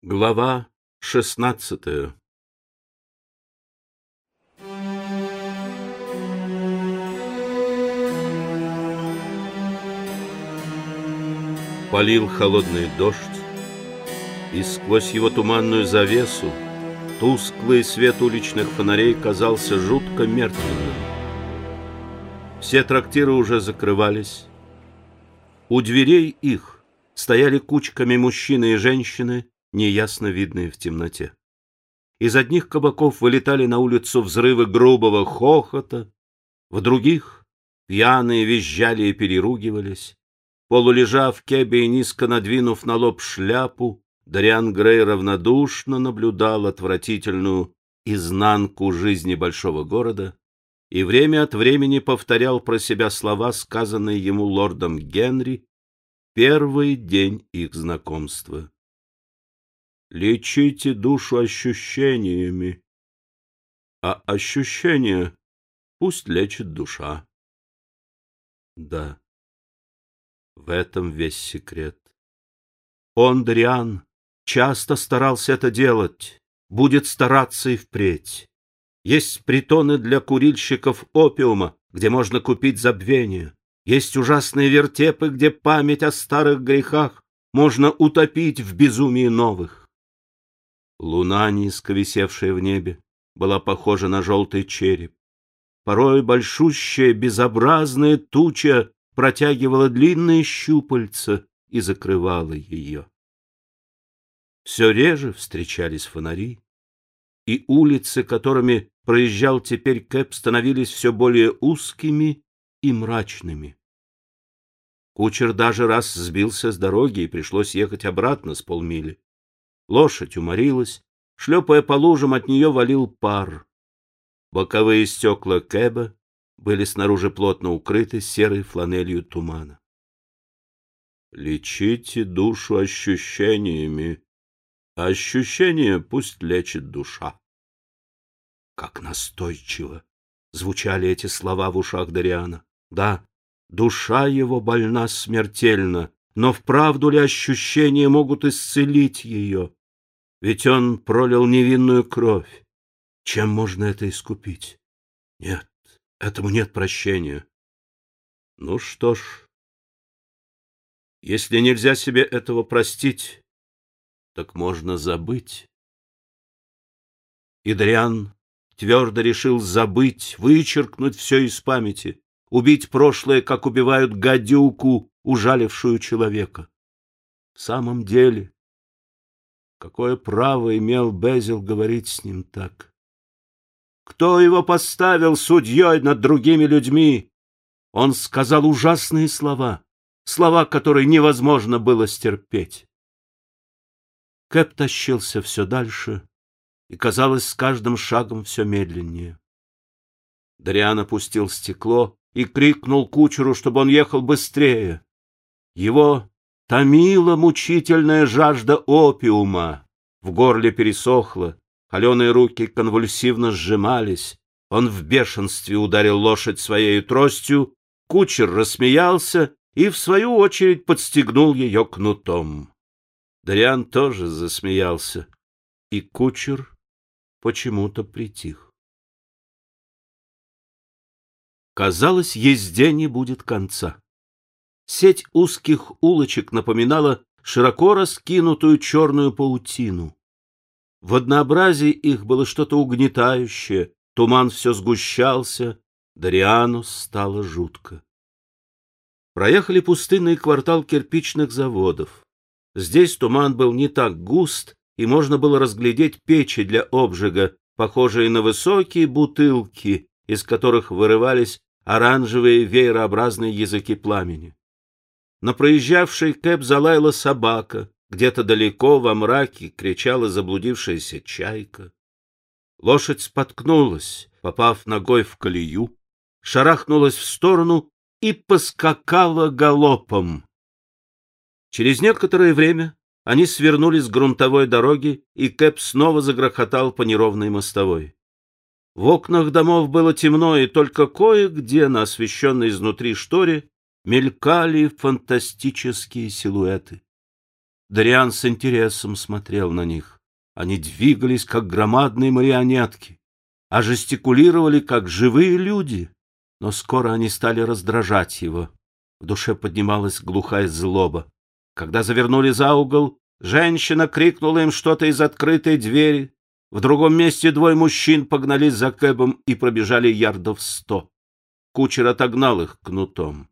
Глава шестнадцатая Полил холодный дождь, и сквозь его туманную завесу тусклый свет уличных фонарей казался жутко мертвенным. Все трактиры уже закрывались. У дверей их стояли кучками мужчины и женщины, неясно видные в темноте. Из одних кабаков вылетали на улицу взрывы грубого хохота, в других пьяные визжали и переругивались. Полулежа в кебе и низко надвинув на лоб шляпу, Дариан Грей равнодушно наблюдал отвратительную изнанку жизни большого города и время от времени повторял про себя слова, сказанные ему лордом Генри первый день их знакомства. Лечите душу ощущениями, а ощущения пусть лечит душа. Да, в этом весь секрет. Он, Дриан, часто старался это делать, будет стараться и впредь. Есть притоны для курильщиков опиума, где можно купить забвение. Есть ужасные вертепы, где память о старых грехах можно утопить в безумии новых. Луна, низко висевшая в небе, была похожа на желтый череп. Порой большущая безобразная туча протягивала длинные щупальца и закрывала ее. Все реже встречались фонари, и улицы, которыми проезжал теперь Кэп, становились все более узкими и мрачными. Кучер даже раз сбился с дороги, и пришлось ехать обратно с полмили. Лошадь уморилась, шлепая по лужам, от нее валил пар. Боковые стекла кэба были снаружи плотно укрыты серой фланелью тумана. Лечите душу ощущениями, а ощущения пусть лечит душа. Как настойчиво звучали эти слова в ушах Дариана. Да, душа его больна смертельно, но вправду ли ощущения могут исцелить ее? Ведь он пролил невинную кровь. Чем можно это искупить? Нет, этому нет прощения. Ну что ж, если нельзя себе этого простить, так можно забыть. Идриан твердо решил забыть, вычеркнуть все из памяти, убить прошлое, как убивают гадюку, ужалившую человека. В самом деле, Какое право имел Безил говорить с ним так? Кто его поставил судьей над другими людьми? Он сказал ужасные слова, слова, которые невозможно было стерпеть. Кэп тащился все дальше, и, казалось, с каждым шагом все медленнее. Дариан опустил стекло и крикнул кучеру, чтобы он ехал быстрее. Его Томила мучительная жажда опиума. В горле пересохло, холеные руки конвульсивно сжимались. Он в бешенстве ударил лошадь своей тростью, кучер рассмеялся и, в свою очередь, подстегнул ее кнутом. Дариан тоже засмеялся, и кучер почему-то притих. Казалось, езде не будет конца. Сеть узких улочек напоминала широко раскинутую черную паутину. В однообразии их было что-то угнетающее, туман все сгущался, Дариану стало жутко. Проехали пустынный квартал кирпичных заводов. Здесь туман был не так густ, и можно было разглядеть печи для обжига, похожие на высокие бутылки, из которых вырывались оранжевые веерообразные языки пламени. На проезжавшей кэп залаяла собака, где-то далеко во мраке кричала заблудившаяся чайка. Лошадь споткнулась, попав ногой в колею, шарахнулась в сторону и поскакала галопом. Через некоторое время они свернули с грунтовой дороги, и Кэп снова загрохотал по неровной мостовой. В окнах домов было темно, и только кое-где на освещенной изнутри шторе мелькали фантастические силуэты. Дариан с интересом смотрел на них. Они двигались, как громадные марионетки, а жестикулировали, как живые люди. Но скоро они стали раздражать его. В душе поднималась глухая злоба. Когда завернули за угол, женщина крикнула им что-то из открытой двери. В другом месте двое мужчин погнались за Кэбом и пробежали ярдов сто. Кучер отогнал их кнутом.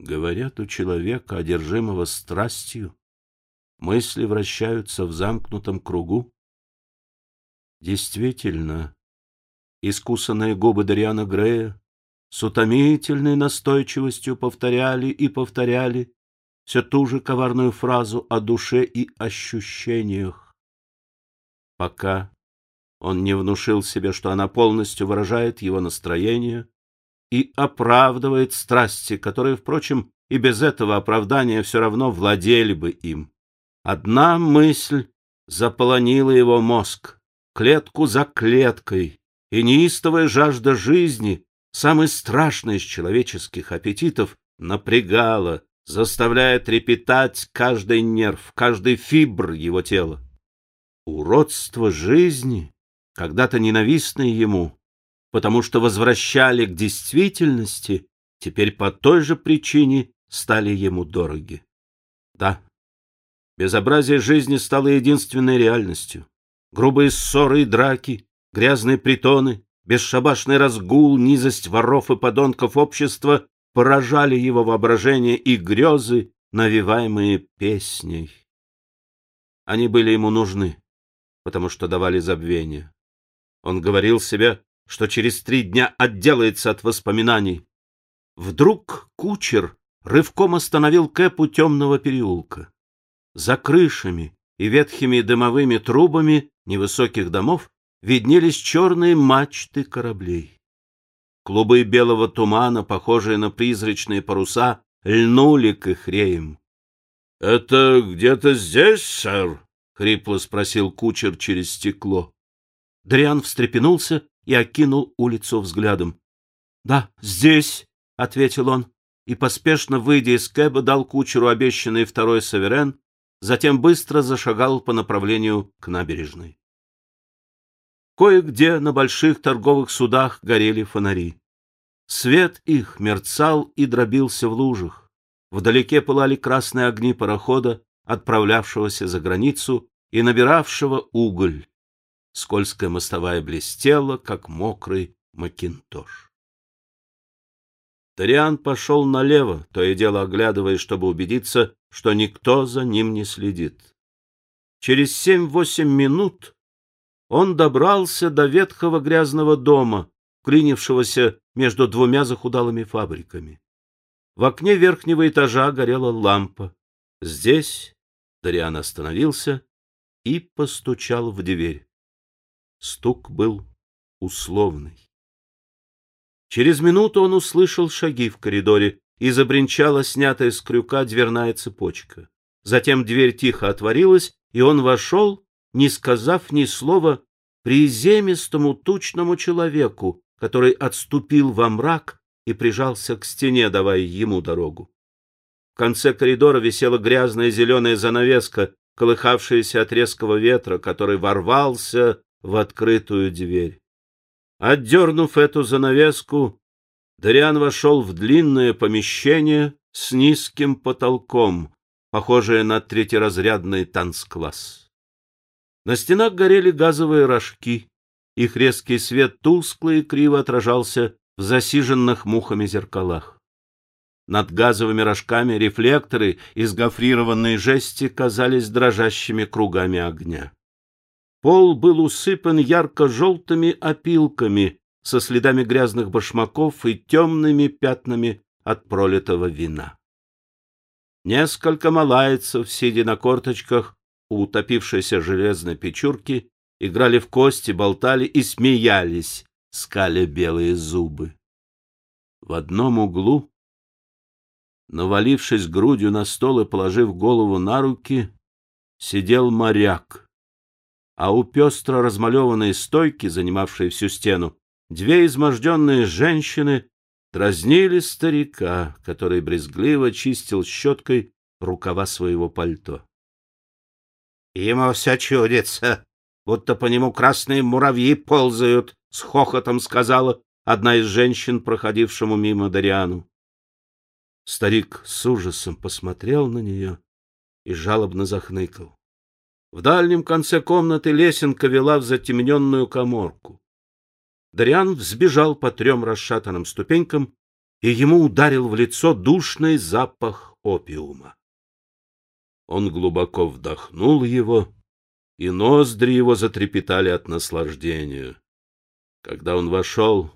Говорят, у человека, одержимого страстью, мысли вращаются в замкнутом кругу. Действительно, искусанные губы Дариана Грея с утомительной настойчивостью повторяли и повторяли все ту же коварную фразу о душе и ощущениях, пока он не внушил себе, что она полностью выражает его настроение и оправдывает страсти, которые, впрочем, и без этого оправдания все равно владели бы им. Одна мысль заполонила его мозг, клетку за клеткой, и неистовая жажда жизни, самый страшный из человеческих аппетитов, напрягала, заставляя трепетать каждый нерв, каждый фибр его тела. Уродство жизни, когда-то ненавистное ему, потому что возвращали к действительности, теперь по той же причине стали ему дороги. Да, безобразие жизни стало единственной реальностью. Грубые ссоры и драки, грязные притоны, бесшабашный разгул, низость воров и подонков общества поражали его воображение и грезы, навиваемые песней. Они были ему нужны, потому что давали забвение. Он говорил себе, что через три дня отделается от воспоминаний. Вдруг кучер рывком остановил Кэп темного переулка. За крышами и ветхими дымовыми трубами невысоких домов виднелись черные мачты кораблей. Клубы белого тумана, похожие на призрачные паруса, льнули к их реям. — Это где-то здесь, сэр? — хрипло спросил кучер через стекло. Дриан встрепенулся и окинул улицу взглядом. — Да, здесь, — ответил он, и, поспешно выйдя из кэба, дал кучеру обещанный второй саверен, затем быстро зашагал по направлению к набережной. Кое-где на больших торговых судах горели фонари. Свет их мерцал и дробился в лужах. Вдалеке пылали красные огни парохода, отправлявшегося за границу и набиравшего уголь. Скользкая мостовая блестела, как мокрый макинтош. Ториан пошел налево, то и дело оглядываясь, чтобы убедиться, что никто за ним не следит. Через семь-восемь минут он добрался до ветхого грязного дома, клинившегося между двумя захудалыми фабриками. В окне верхнего этажа горела лампа. Здесь Дариан остановился и постучал в дверь. Стук был условный. Через минуту он услышал шаги в коридоре, и забринчала снятая с крюка дверная цепочка. Затем дверь тихо отворилась, и он вошел, не сказав ни слова, приземистому тучному человеку, который отступил во мрак и прижался к стене, давая ему дорогу. В конце коридора висела грязная зеленая занавеска, колыхавшаяся от резкого ветра, который ворвался в открытую дверь. Отдернув эту занавеску, Дариан вошел в длинное помещение с низким потолком, похожее на третьеразрядный танцкласс. На стенах горели газовые рожки, их резкий свет тускло и криво отражался в засиженных мухами зеркалах. Над газовыми рожками рефлекторы из гофрированной жести казались дрожащими кругами огня. Пол был усыпан ярко-желтыми опилками со следами грязных башмаков и темными пятнами от пролитого вина. Несколько малайцев, сидя на корточках у утопившейся железной печурки, играли в кости, болтали и смеялись, скаля белые зубы. В одном углу, навалившись грудью на стол и положив голову на руки, сидел моряк а у пестро размалеванной стойки, занимавшей всю стену, две изможденные женщины дразнили старика, который брезгливо чистил щеткой рукава своего пальто. Ему все чудится, будто по нему красные муравьи ползают, — с хохотом сказала одна из женщин, проходившему мимо Дариану. Старик с ужасом посмотрел на нее и жалобно захныкал. В дальнем конце комнаты лесенка вела в затемненную коморку. Дариан взбежал по трем расшатанным ступенькам, и ему ударил в лицо душный запах опиума. Он глубоко вдохнул его, и ноздри его затрепетали от наслаждения. Когда он вошел,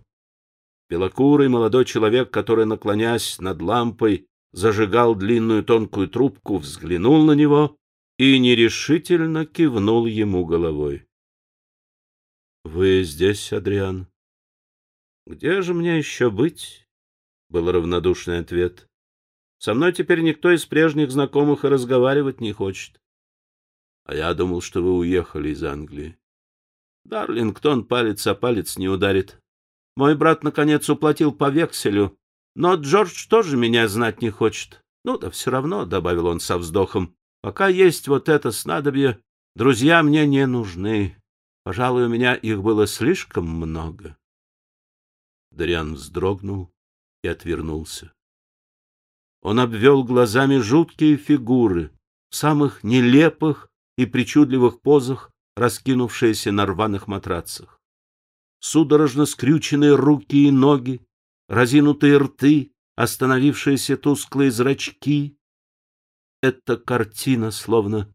белокурый молодой человек, который, наклонясь над лампой, зажигал длинную тонкую трубку, взглянул на него и нерешительно кивнул ему головой. — Вы здесь, Адриан? — Где же мне еще быть? — был равнодушный ответ. — Со мной теперь никто из прежних знакомых и разговаривать не хочет. — А я думал, что вы уехали из Англии. Дарлингтон палец о палец не ударит. Мой брат, наконец, уплатил по векселю, но Джордж тоже меня знать не хочет. Ну да все равно, — добавил он со вздохом, — пока есть вот это снадобье, друзья мне не нужны. Пожалуй, у меня их было слишком много. Дариан вздрогнул и отвернулся. Он обвел глазами жуткие фигуры в самых нелепых и причудливых позах, раскинувшиеся на рваных матрацах. Судорожно скрюченные руки и ноги, разинутые рты, остановившиеся тусклые зрачки. Эта картина словно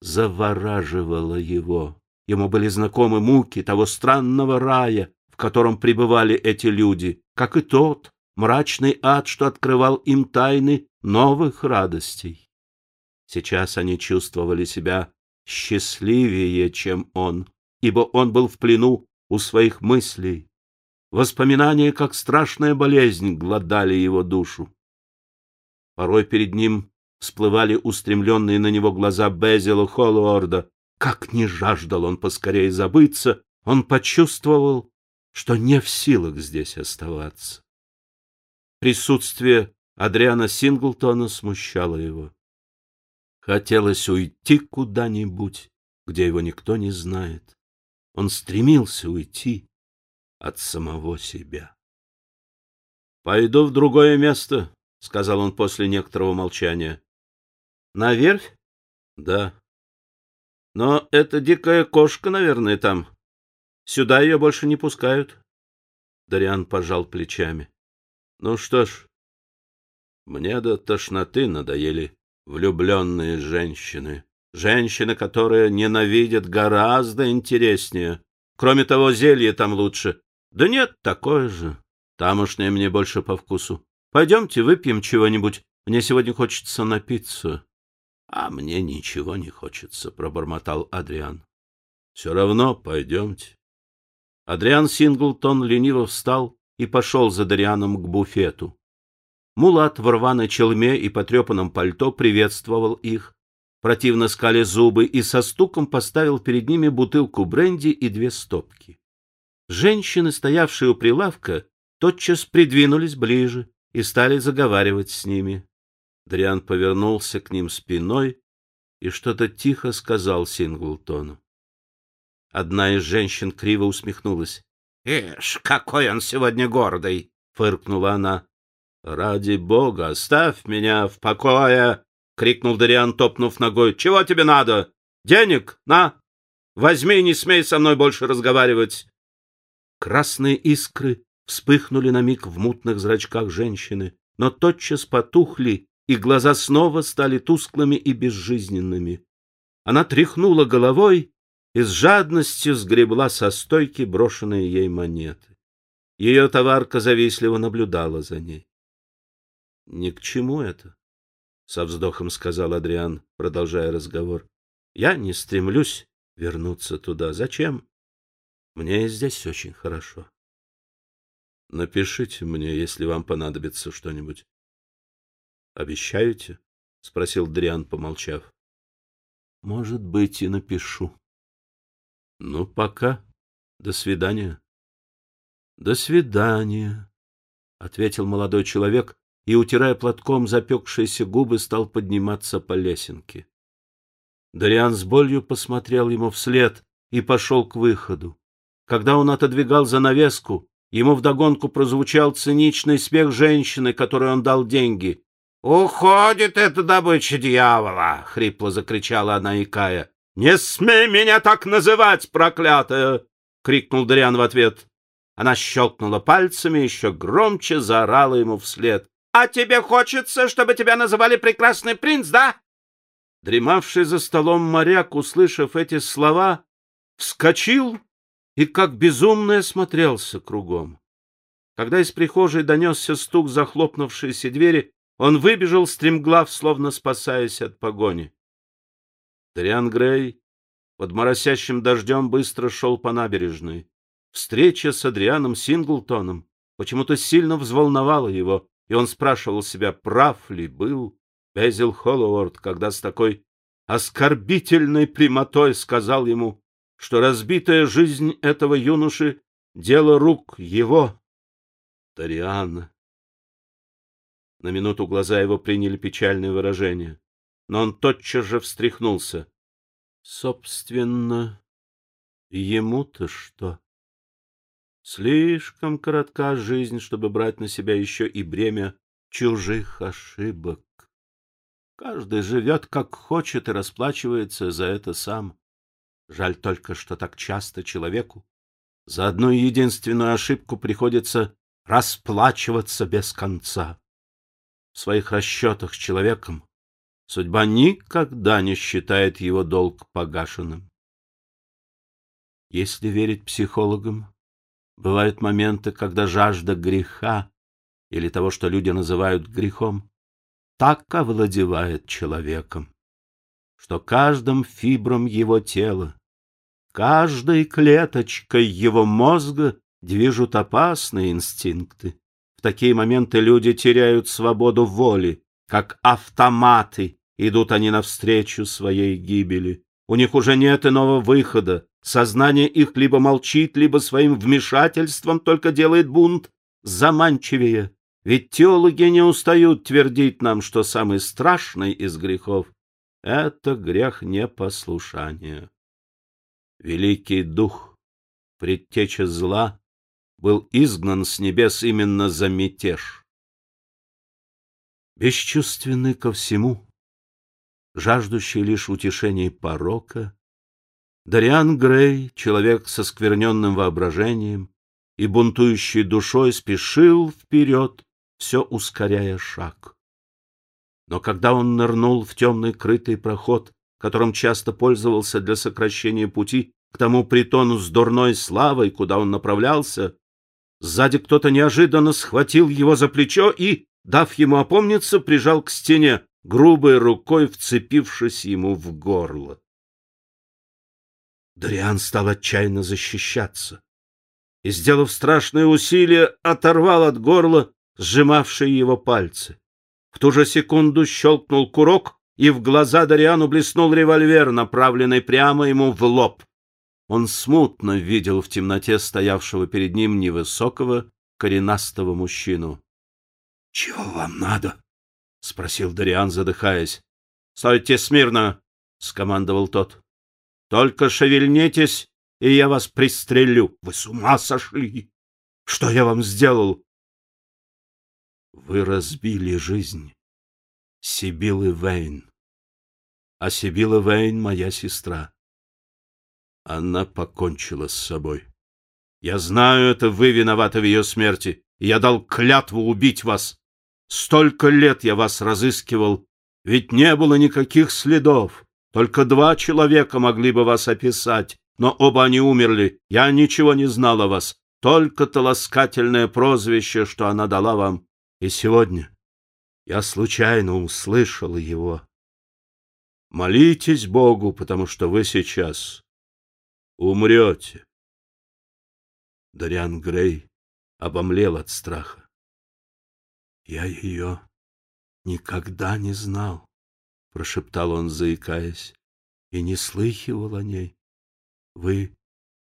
завораживала его. Ему были знакомы муки того странного рая, в котором пребывали эти люди, как и тот мрачный ад, что открывал им тайны новых радостей. Сейчас они чувствовали себя счастливее, чем он, ибо он был в плену у своих мыслей. Воспоминания, как страшная болезнь, глодали его душу. Порой перед ним всплывали устремленные на него глаза Безила Холлуорда. Как не жаждал он поскорее забыться, он почувствовал, что не в силах здесь оставаться. Присутствие Адриана Синглтона смущало его. Хотелось уйти куда-нибудь, где его никто не знает. Он стремился уйти от самого себя. — Пойду в другое место, — сказал он после некоторого молчания. — На верфь? — Да. — Но это дикая кошка, наверное, там. Сюда ее больше не пускают. Дариан пожал плечами. — Ну что ж, мне до тошноты надоели влюбленные женщины. Женщины, которые ненавидят, гораздо интереснее. Кроме того, зелье там лучше. Да нет, такое же. Тамошнее мне больше по вкусу. Пойдемте выпьем чего-нибудь. Мне сегодня хочется напиться. — А мне ничего не хочется, — пробормотал Адриан. — Все равно пойдемте. Адриан Синглтон лениво встал и пошел за Дарианом к буфету. Мулат в рваной челме и потрепанном пальто приветствовал их, противно скали зубы и со стуком поставил перед ними бутылку бренди и две стопки. Женщины, стоявшие у прилавка, тотчас придвинулись ближе и стали заговаривать с ними. Дриан повернулся к ним спиной и что-то тихо сказал Синглтону. Одна из женщин криво усмехнулась. — Ишь, какой он сегодня гордый! — фыркнула она. Ради бога, оставь меня в покое! — крикнул Дариан, топнув ногой. — Чего тебе надо? Денег? На! Возьми, не смей со мной больше разговаривать! Красные искры вспыхнули на миг в мутных зрачках женщины, но тотчас потухли, и глаза снова стали тусклыми и безжизненными. Она тряхнула головой и с жадностью сгребла со стойки брошенные ей монеты. Ее товарка завистливо наблюдала за ней. — Ни к чему это, — со вздохом сказал Адриан, продолжая разговор. — Я не стремлюсь вернуться туда. Зачем? Мне здесь очень хорошо. — Напишите мне, если вам понадобится что-нибудь. — Обещаете? — спросил Дриан, помолчав. — Может быть, и напишу. — Ну, пока. До свидания. — До свидания, — ответил молодой человек, и, утирая платком запекшиеся губы, стал подниматься по лесенке. Дариан с болью посмотрел ему вслед и пошел к выходу. Когда он отодвигал занавеску, ему вдогонку прозвучал циничный смех женщины, которой он дал деньги. «Уходит эта добыча дьявола!» — хрипло закричала она, икая. «Не смей меня так называть, проклятая!» — крикнул Дариан в ответ. Она щелкнула пальцами, еще громче заорала ему вслед. «А тебе хочется, чтобы тебя называли прекрасный принц, да?» Дремавший за столом моряк, услышав эти слова, вскочил и как безумный осмотрелся кругом. Когда из прихожей донесся стук захлопнувшейся двери, он выбежал стремглав, словно спасаясь от погони. Дариан Грей под моросящим дождем быстро шел по набережной. Встреча с Адрианом Синглтоном почему-то сильно взволновала его, и он спрашивал себя, прав ли был Безил Холлоуорд, когда с такой оскорбительной прямотой сказал ему, что разбитая жизнь этого юноши — дело рук его, Тариана. На минуту глаза его приняли печальное выражение, но он тотчас же встряхнулся. Собственно, ему-то что? Слишком коротка жизнь, чтобы брать на себя еще и бремя чужих ошибок. Каждый живет как хочет и расплачивается за это сам. Жаль только, что так часто человеку за одну единственную ошибку приходится расплачиваться без конца. В своих расчетах с человеком судьба никогда не считает его долг погашенным. Если верить психологам, Бывают моменты, когда жажда греха или того, что люди называют грехом, так овладевает человеком, что каждым фибром его тела, каждой клеточкой его мозга движут опасные инстинкты. В такие моменты люди теряют свободу воли, как автоматы, идут они навстречу своей гибели. У них уже нет иного выхода, Сознание их либо молчит, либо своим вмешательством только делает бунт заманчивее. Ведь теологи не устают твердить нам, что самый страшный из грехов — это грех непослушания. Великий Дух, предтеча зла, был изгнан с небес именно за мятеж. Бесчувственный ко всему, жаждущий лишь утешений порока, Дариан Грей, человек со скверненным воображением и бунтующей душой, спешил вперед, все ускоряя шаг. Но когда он нырнул в темный крытый проход, которым часто пользовался для сокращения пути к тому притону с дурной славой, куда он направлялся, сзади кто-то неожиданно схватил его за плечо и, дав ему опомниться, прижал к стене, грубой рукой вцепившись ему в горло. Дариан стал отчаянно защищаться и, сделав страшное усилие, оторвал от горла сжимавшие его пальцы. В ту же секунду щелкнул курок, и в глаза Дариану блеснул револьвер, направленный прямо ему в лоб. Он смутно видел в темноте стоявшего перед ним невысокого, коренастого мужчину. — Чего вам надо? — спросил Дариан, задыхаясь. — Стойте смирно! — скомандовал тот. Только шевельнитесь, и я вас пристрелю. Вы с ума сошли? Что я вам сделал? Вы разбили жизнь Сибилы Вейн. А Сибила Вейн — моя сестра. Она покончила с собой. Я знаю, это вы виноваты в ее смерти, я дал клятву убить вас. Столько лет я вас разыскивал, ведь не было никаких следов. Только два человека могли бы вас описать, но оба они умерли. Я ничего не знал о вас, только то ласкательное прозвище, что она дала вам. И сегодня я случайно услышал его. Молитесь Богу, потому что вы сейчас умрете. Дариан Грей обомлел от страха. Я ее никогда не знал прошептал он, заикаясь, и не слыхивал о ней. Вы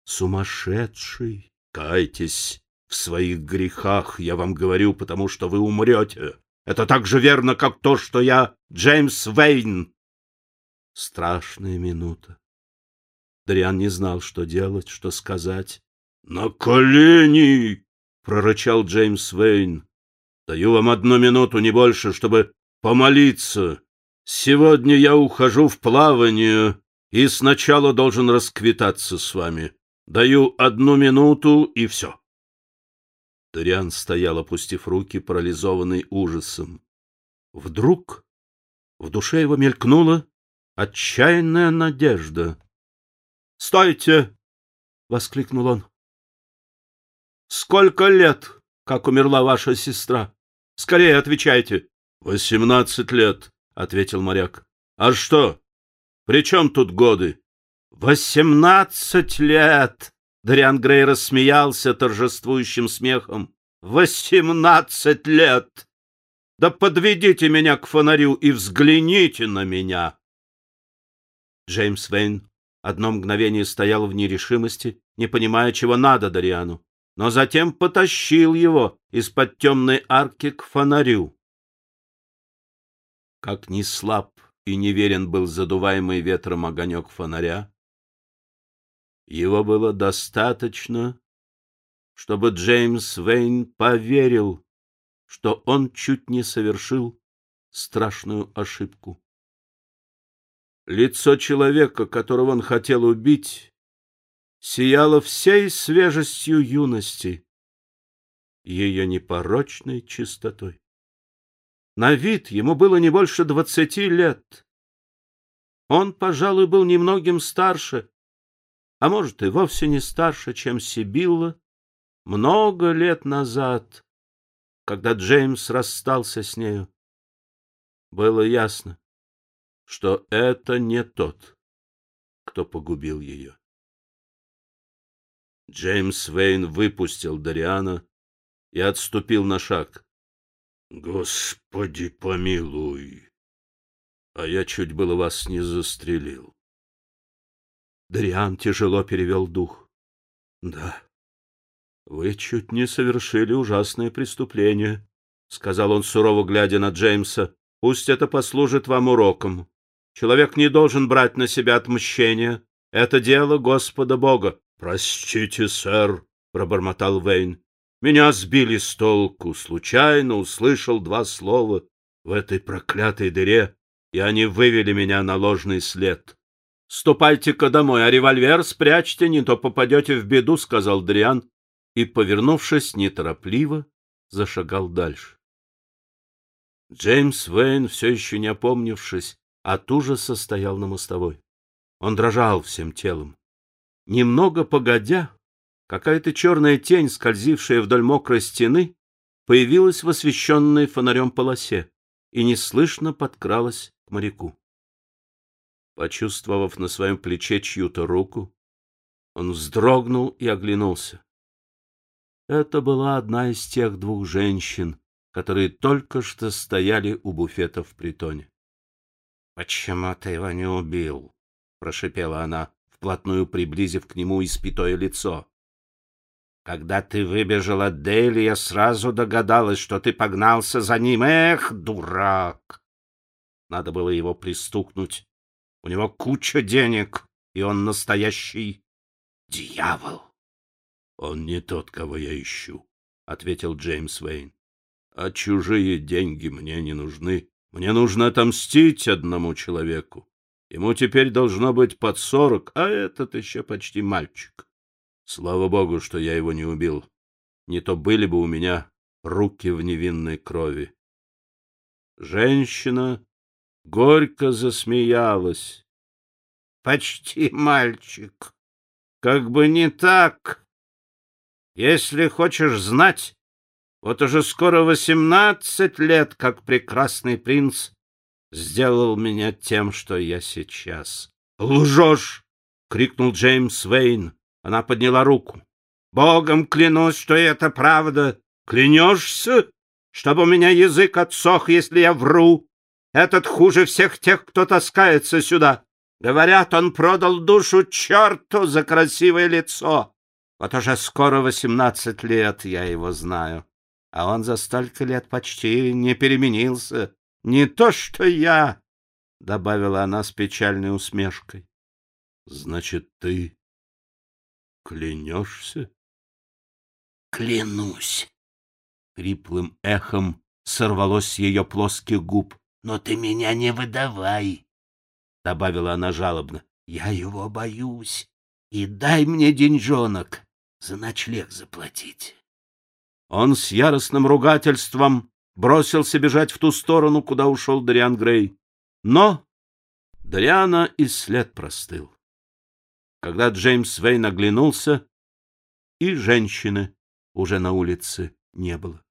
сумасшедший. Кайтесь в своих грехах, я вам говорю, потому что вы умрете. Это так же верно, как то, что я Джеймс Вейн. Страшная минута. Дариан не знал, что делать, что сказать. — На колени! — прорычал Джеймс Вейн. — Даю вам одну минуту, не больше, чтобы помолиться. Сегодня я ухожу в плавание и сначала должен расквитаться с вами. Даю одну минуту, и все. Дориан стоял, опустив руки, парализованный ужасом. Вдруг в душе его мелькнула отчаянная надежда. — Стойте! — воскликнул он. — Сколько лет, как умерла ваша сестра? Скорее отвечайте. — Восемнадцать лет, — ответил моряк. — А что? При чем тут годы? — Восемнадцать лет! Дариан Грей рассмеялся торжествующим смехом. «Восемнадцать лет! Да подведите меня к фонарю и взгляните на меня!» Джеймс Вейн одно мгновение стоял в нерешимости, не понимая, чего надо Дариану, но затем потащил его из-под темной арки к фонарю. Как ни слаб и неверен был задуваемый ветром огонек фонаря, его было достаточно, чтобы Джеймс Вейн поверил, что он чуть не совершил страшную ошибку. Лицо человека, которого он хотел убить, сияло всей свежестью юности, ее непорочной чистотой. На вид ему было не больше двадцати лет. Он, пожалуй, был немногим старше а может и вовсе не старше, чем Сибилла, много лет назад, когда Джеймс расстался с нею. Было ясно, что это не тот, кто погубил ее. Джеймс Вейн выпустил Дариана и отступил на шаг. — Господи, помилуй! А я чуть было вас не застрелил. Дариан тяжело перевел дух. — Да, вы чуть не совершили ужасное преступление, — сказал он, сурово глядя на Джеймса. — Пусть это послужит вам уроком. Человек не должен брать на себя отмщение. Это дело Господа Бога. — Простите, сэр, — пробормотал Вейн. — Меня сбили с толку. Случайно услышал два слова в этой проклятой дыре, и они вывели меня на ложный след. Ступайте-ка домой, а револьвер спрячьте, не то попадете в беду, — сказал Дриан, и, повернувшись неторопливо, зашагал дальше. Джеймс Вейн, все еще не опомнившись, от ужаса стоял на мостовой. Он дрожал всем телом. Немного погодя, какая-то черная тень, скользившая вдоль мокрой стены, появилась в освещенной фонарем полосе и неслышно подкралась к моряку. Почувствовав на своем плече чью-то руку, он вздрогнул и оглянулся. Это была одна из тех двух женщин, которые только что стояли у буфета в притоне. — Почему ты его не убил? — прошипела она, вплотную приблизив к нему испитое лицо. — Когда ты выбежал от Дейли, я сразу догадалась, что ты погнался за ним. Эх, дурак! Надо было его пристукнуть у него куча денег, и он настоящий дьявол. — Он не тот, кого я ищу, — ответил Джеймс Вейн. — А чужие деньги мне не нужны. Мне нужно отомстить одному человеку. Ему теперь должно быть под сорок, а этот еще почти мальчик. Слава богу, что я его не убил. Не то были бы у меня руки в невинной крови. Женщина горько засмеялась. Почти мальчик. Как бы не так. Если хочешь знать, вот уже скоро восемнадцать лет, как прекрасный принц сделал меня тем, что я сейчас. «Лжешь!» — крикнул Джеймс Вейн. Она подняла руку. «Богом клянусь, что это правда. Клянешься, чтобы у меня язык отсох, если я вру? Этот хуже всех тех, кто таскается сюда. Говорят, он продал душу черту за красивое лицо. Вот уже скоро восемнадцать лет я его знаю. А он за столько лет почти не переменился. Не то что я, — добавила она с печальной усмешкой. — Значит, ты клянешься? — Клянусь. Хриплым эхом сорвалось с ее плоских губ. — Но ты меня не выдавай, — добавила она жалобно. — Я его боюсь. И дай мне деньжонок за ночлег заплатить. Он с яростным ругательством бросился бежать в ту сторону, куда ушел Дариан Грей. Но Дариана и след простыл. Когда Джеймс Вейн оглянулся, и женщины уже на улице не было.